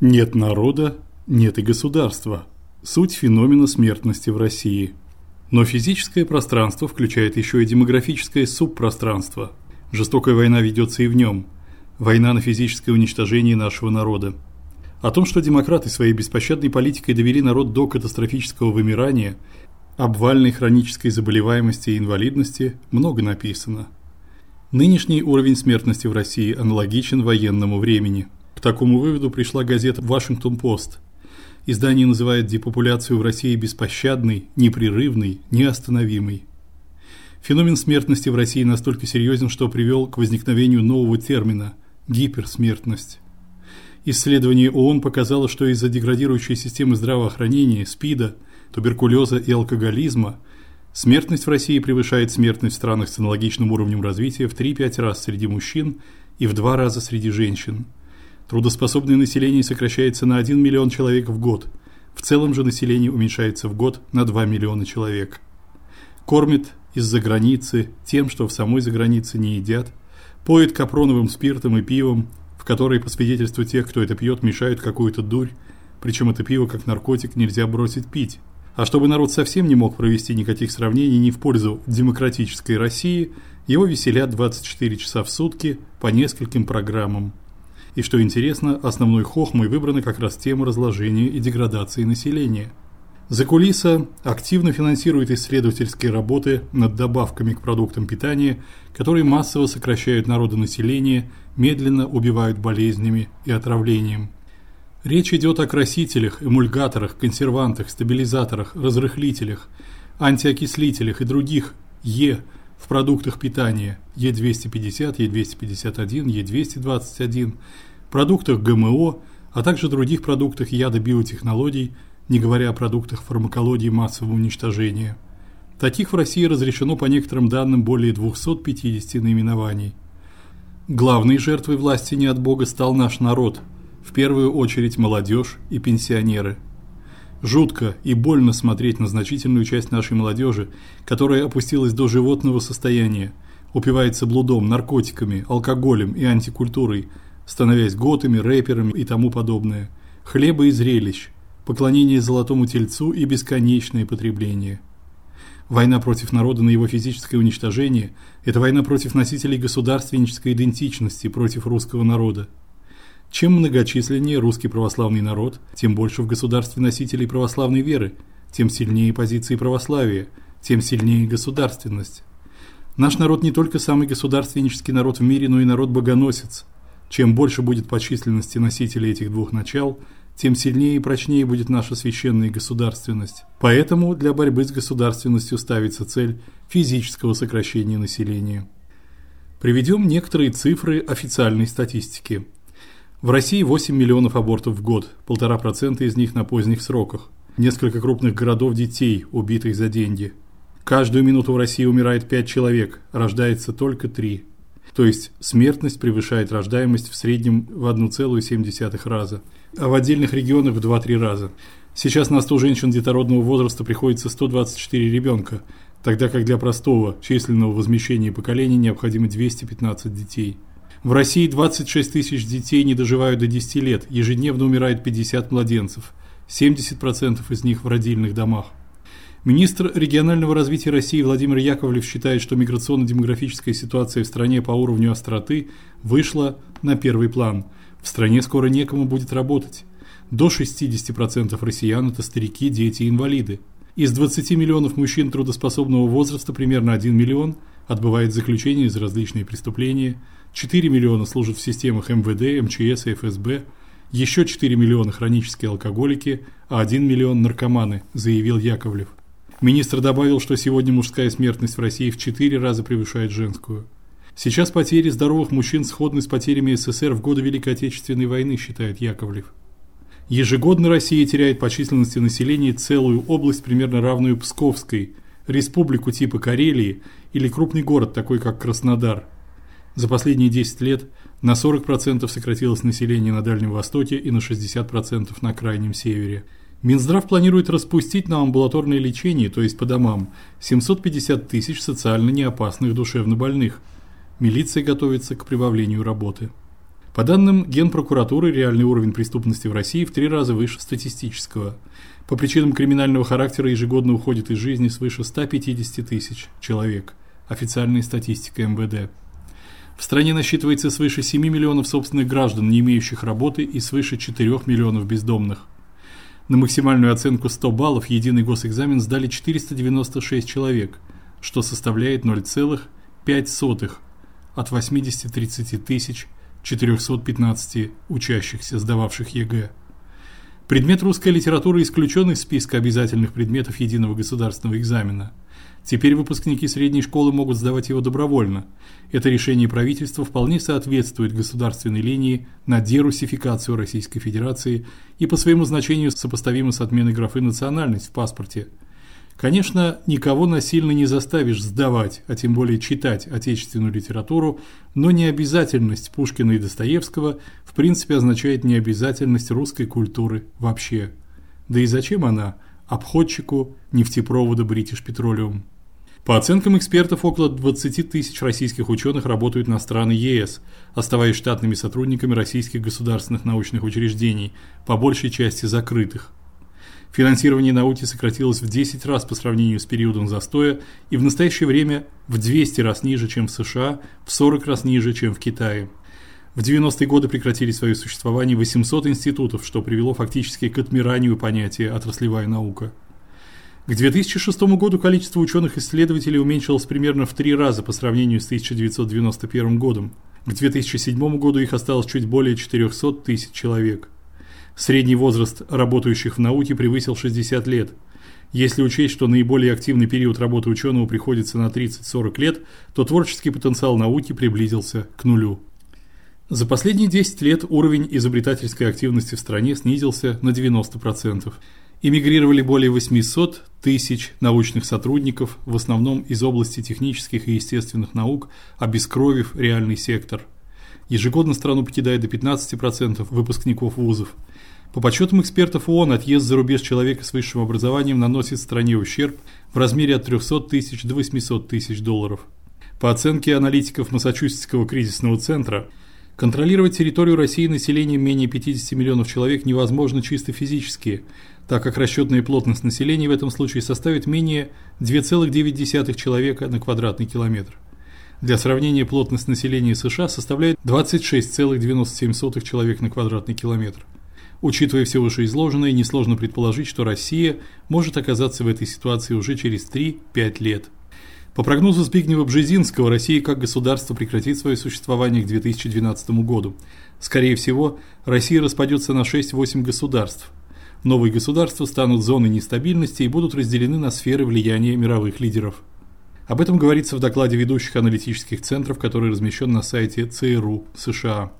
Нет народа, нет и государства. Суть феномена смертности в России. Но физическое пространство включает еще и демографическое субпространство. Жестокая война ведется и в нем. Война на физическое уничтожение нашего народа. О том, что демократы своей беспощадной политикой довели народ до катастрофического вымирания, обвальной хронической заболеваемости и инвалидности, много написано. Нынешний уровень смертности в России аналогичен военному времени. К такому выводу пришла газета Вашингтон-Пост. Издание называет депопуляцию в России беспощадной, непрерывной, неостановимой. Феномен смертности в России настолько серьезен, что привел к возникновению нового термина гиперсмертность. Исследование ООН показало, что из-за деградирующей системы здравоохранения, СПИДа, туберкулеза и алкоголизма смертность в России превышает смертность в странах с аналогичным уровнем развития в 3-5 раз среди мужчин и в 2 раза среди женщин. Трудоспособное население сокращается на 1 миллион человек в год. В целом же население уменьшается в год на 2 миллиона человек. Кормит из-за границы тем, что в самой загранице не едят, поет капроновым спиртом и пивом, которые, по свидетельству тех, кто это пьет, мешают какую-то дурь, причем это пиво как наркотик нельзя бросить пить. А чтобы народ совсем не мог провести никаких сравнений ни в пользу демократической России, его веселят 24 часа в сутки по нескольким программам. И что интересно, основной хохмой выбрана как раз тема разложения и деградации населения – Закулиса активно финансирует исследовательские работы над добавками к продуктам питания, которые массово сокращают народонаселение, медленно убивают болезнями и отравлением. Речь идет о красителях, эмульгаторах, консервантах, стабилизаторах, разрыхлителях, антиокислителях и других Е в продуктах питания Е250, Е251, Е221, продуктах ГМО, а также других продуктах ядо-биотехнологий – не говоря о продуктах фармакологии массового уничтожения. Таких в России разрешено по некоторым данным более 250 наименований. Главной жертвой власти не от Бога стал наш народ, в первую очередь молодежь и пенсионеры. Жутко и больно смотреть на значительную часть нашей молодежи, которая опустилась до животного состояния, упивается блудом, наркотиками, алкоголем и антикультурой, становясь готами, рэперами и тому подобное. Хлеба и зрелищ, поклонение золотому тельцу и бесконечное потребление. Война против народа на его физическое уничтожение это война против носителей государственнической идентичности, против русского народа. Чем многочисленнее русский православный народ, тем больше в государстве носителей православной веры, тем сильнее позиции православия, тем сильнее государственность. Наш народ не только самый государственнический народ в мире, но и народ богоносец. Чем больше будет по численности носителей этих двух начал, тем сильнее и прочнее будет наша священная государственность. Поэтому для борьбы с государственностью ставится цель физического сокращения населения. Приведем некоторые цифры официальной статистики. В России 8 миллионов абортов в год, 1,5% из них на поздних сроках. Несколько крупных городов детей, убитых за деньги. Каждую минуту в России умирает 5 человек, рождается только 3. То есть смертность превышает рождаемость в среднем в 1,7 раза а в отдельных регионах в 2-3 раза. Сейчас на 100 женщин детородного возраста приходится 124 ребенка, тогда как для простого численного возмещения поколения необходимо 215 детей. В России 26 тысяч детей не доживают до 10 лет, ежедневно умирает 50 младенцев, 70% из них в родильных домах. Министр регионального развития России Владимир Яковлев считает, что миграционно-демографическая ситуация в стране по уровню остроты вышла на первый план – в стране скоро некому будет работать. До 60% россиян это старики, дети и инвалиды. Из 20 миллионов мужчин трудоспособного возраста примерно 1 миллион отбывает заключение за различные преступления, 4 миллиона служат в системах МВД, МЧС и ФСБ, еще 4 миллиона хронические алкоголики, а 1 миллион наркоманы, заявил Яковлев. Министр добавил, что сегодня мужская смертность в России в 4 раза превышает женскую. Сейчас потери здоровых мужчин сходны с потерями СССР в годы Великой Отечественной войны, считает Яковлев. Ежегодно Россия теряет по численности населения целую область примерно равную Псковской, республику типа Карелии или крупный город такой как Краснодар. За последние 10 лет на 40% сократилось население на Дальнем Востоке и на 60% на крайнем севере. Минздрав планирует распустить на амбулаторное лечение, то есть по домам, 750 тысяч социально неопасных душевнобольных – Милиция готовится к прибавлению работы. По данным Генпрокуратуры, реальный уровень преступности в России в три раза выше статистического. По причинам криминального характера ежегодно уходит из жизни свыше 150 тысяч человек. Официальная статистика МВД. В стране насчитывается свыше 7 миллионов собственных граждан, не имеющих работы, и свыше 4 миллионов бездомных. На максимальную оценку 100 баллов единый госэкзамен сдали 496 человек, что составляет 0,5 от 80-30 тысяч 415 учащихся, сдававших ЕГЭ. Предмет русская литература исключен из списка обязательных предметов единого государственного экзамена – Теперь выпускники средней школы могут сдавать его добровольно. Это решение правительства вполне соответствует государственной линии на дерусификацию Российской Федерации и по своему значению сопоставимо с отменой графы национальность в паспорте. Конечно, никого насильно не заставишь сдавать, а тем более читать отечественную литературу, но необязательность Пушкина и Достоевского в принципе означает необязательность русской культуры вообще. Да и зачем она обходчику нефтепровода British Petroleum? По оценкам экспертов, около 20 тысяч российских ученых работают на страны ЕС, оставаясь штатными сотрудниками российских государственных научных учреждений, по большей части закрытых. Финансирование науки сократилось в 10 раз по сравнению с периодом застоя и в настоящее время в 200 раз ниже, чем в США, в 40 раз ниже, чем в Китае. В 90-е годы прекратили свое существование 800 институтов, что привело фактически к отмиранию понятия отраслевая наука. К 2006 году количество ученых-исследователей уменьшилось примерно в три раза по сравнению с 1991 годом. К 2007 году их осталось чуть более 400 тысяч человек. Средний возраст работающих в науке превысил 60 лет. Если учесть, что наиболее активный период работы ученого приходится на 30-40 лет, то творческий потенциал науки приблизился к нулю. За последние 10 лет уровень изобретательской активности в стране снизился на 90% эмигрировали более 800 тысяч научных сотрудников, в основном из области технических и естественных наук, обескровив реальный сектор. Ежегодно страну покидает до 15% выпускников вузов. По подсчетам экспертов ООН, отъезд за рубеж человека с высшим образованием наносит стране ущерб в размере от 300 тысяч до 800 тысяч долларов. По оценке аналитиков Массачусетского кризисного центра, контролировать территорию России населением менее 50 миллионов человек невозможно чисто физически – так как расчетная плотность населения в этом случае составит менее 2,9 человека на квадратный километр. Для сравнения, плотность населения США составляет 26,97 человек на квадратный километр. Учитывая все вышеизложенное, несложно предположить, что Россия может оказаться в этой ситуации уже через 3-5 лет. По прогнозу Збигнева Бжезинского, Россия как государство прекратит свое существование к 2012 году. Скорее всего, Россия распадется на 6-8 государств, Новые государства станут зоной нестабильности и будут разделены на сферы влияния мировых лидеров. Об этом говорится в докладе ведущих аналитических центров, который размещен на сайте ЦРУ США.